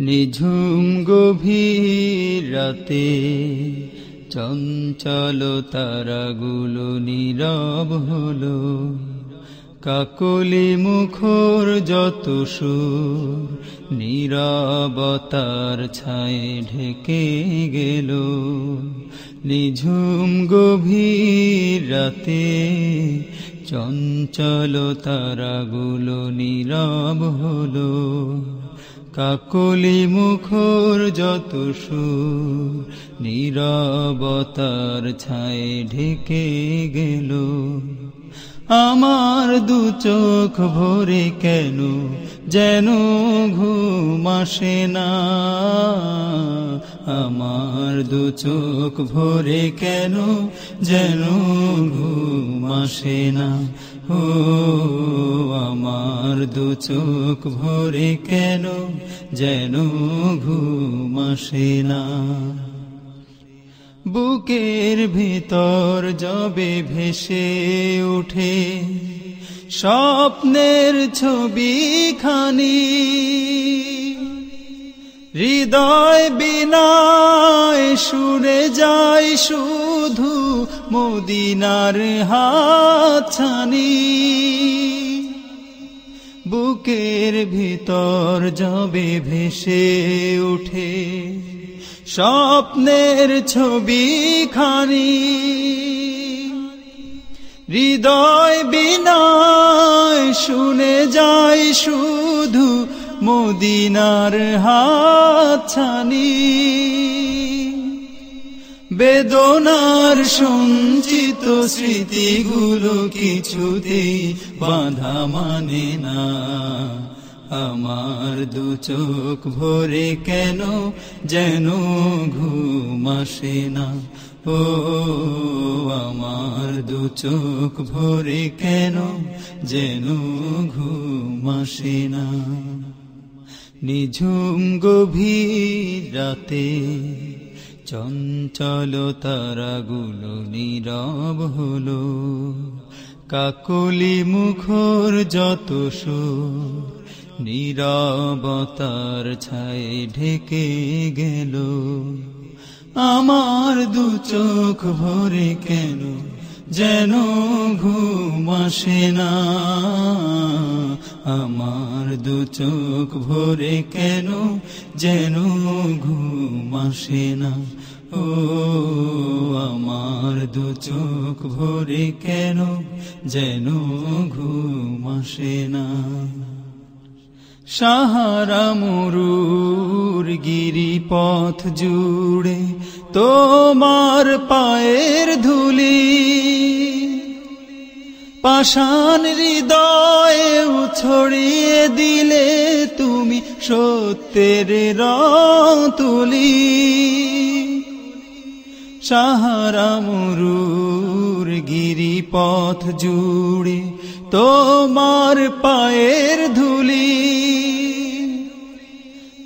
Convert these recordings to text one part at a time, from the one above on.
নিঝুম গভীর রাতে চঞ্চল তারাগুলো নীরব হলো। কাকলি মুখর যত সুর, নীরবতার ছায় ঢেকে গেল। নিঝুম গভীর রাতে চঞ্চল তারাগুলো নীরব হলো। কাকলি মুখর যত সুর নীরবতার ছায় ঢেকে গেল। আমার দু চোখ ভরে কেন যেন ঘুম আসে না? আমার দু চোখ ভরে কেন যেন ঘুম আসে না? ও, আমার দু চোখ ভরে কেন যেন ঘুম আসে না? বুকের ভিতর যবে ভেসে ওঠে স্বপ্নের ছবি খানি হৃদয় বিনায় সুরে যায় শুধু মদিনার হাতছানি। বুকের ভিতর যবে ভেসে ওঠে স্বপ্নের ছবি খানি। হৃদয় বিনায় শুনে যায় শুধু মদিনার হাতছানি। বেদনার সঞ্চিত স্মৃতিগুলো কিছুতেই বাধা মানে না। আমার দু চোখ ভরে কেন যেন ঘুম আসে না? ও আমার দু চোখ ভরে কেন যেন ঘুম আসে না? নিঝুম গভীর রাতে চঞ্চল তারাগুলো নীরব হলো। কাকলি মুখর যত সুর নীরবতার ছায় ঢেকে গেল। আমার দু চোখ ভরে কেন যেন ঘুম আসে না? আমার দু চোখ ভরে কেন যেন ঘুম আসে না? ও, আমার দু চোখ ভরে কেন যেন ঘুম আসে না? সাহারা মরুর গিরিপথ জুড়ে তোমার পায়ের ধুলি। পাষাণ হৃদয়ে ছড়িয়ে দিলে তুমি সত্যের রং তুলি। সাহারা মরুর গিরিপথ জুড়ে তোমার পায়ের ধুলি।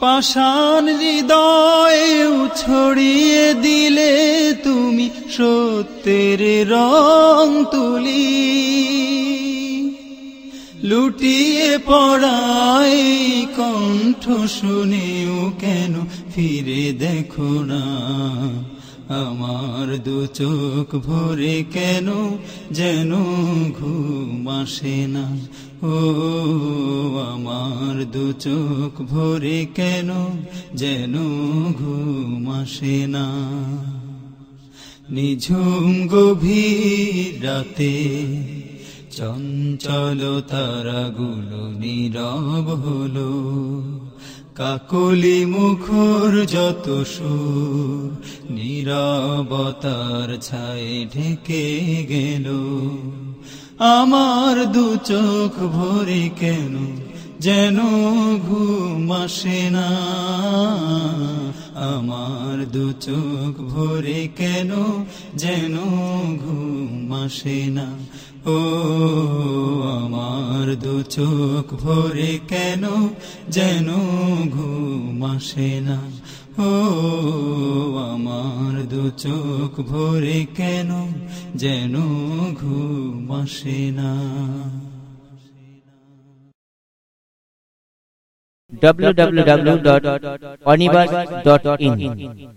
পাষাণ হৃদয়ে ছড়িয়ে দিলে তুমি সত্যের রং তুলি। লুটিয়ে পড়াই কণ্ঠ শুনেও কেন ফিরে দেখো না। আমার দু চোখ ভরে কেন যেন ঘুম আসে না। ও দু চোখ ভরে কেন যেন ঘুম আসে না? নিঝুম গভীর রাতে চঞ্চল তারাগুলো নীরব হলো। কাকলি মুখর যত সুর, নীরবতার ছায় ঢেকে গেল। আমার দু চোখ ভরে কেন যেন ঘুম আসে না। আমার দু চোখ ভরে কেন যেন ঘুম আসে না? ও, আমার দু চোখ ভরে কেন যেন ঘুম আসে না? ও, আমার দু চোখ ভরে কেন যেন ঘুম আসে না? www.onibus.in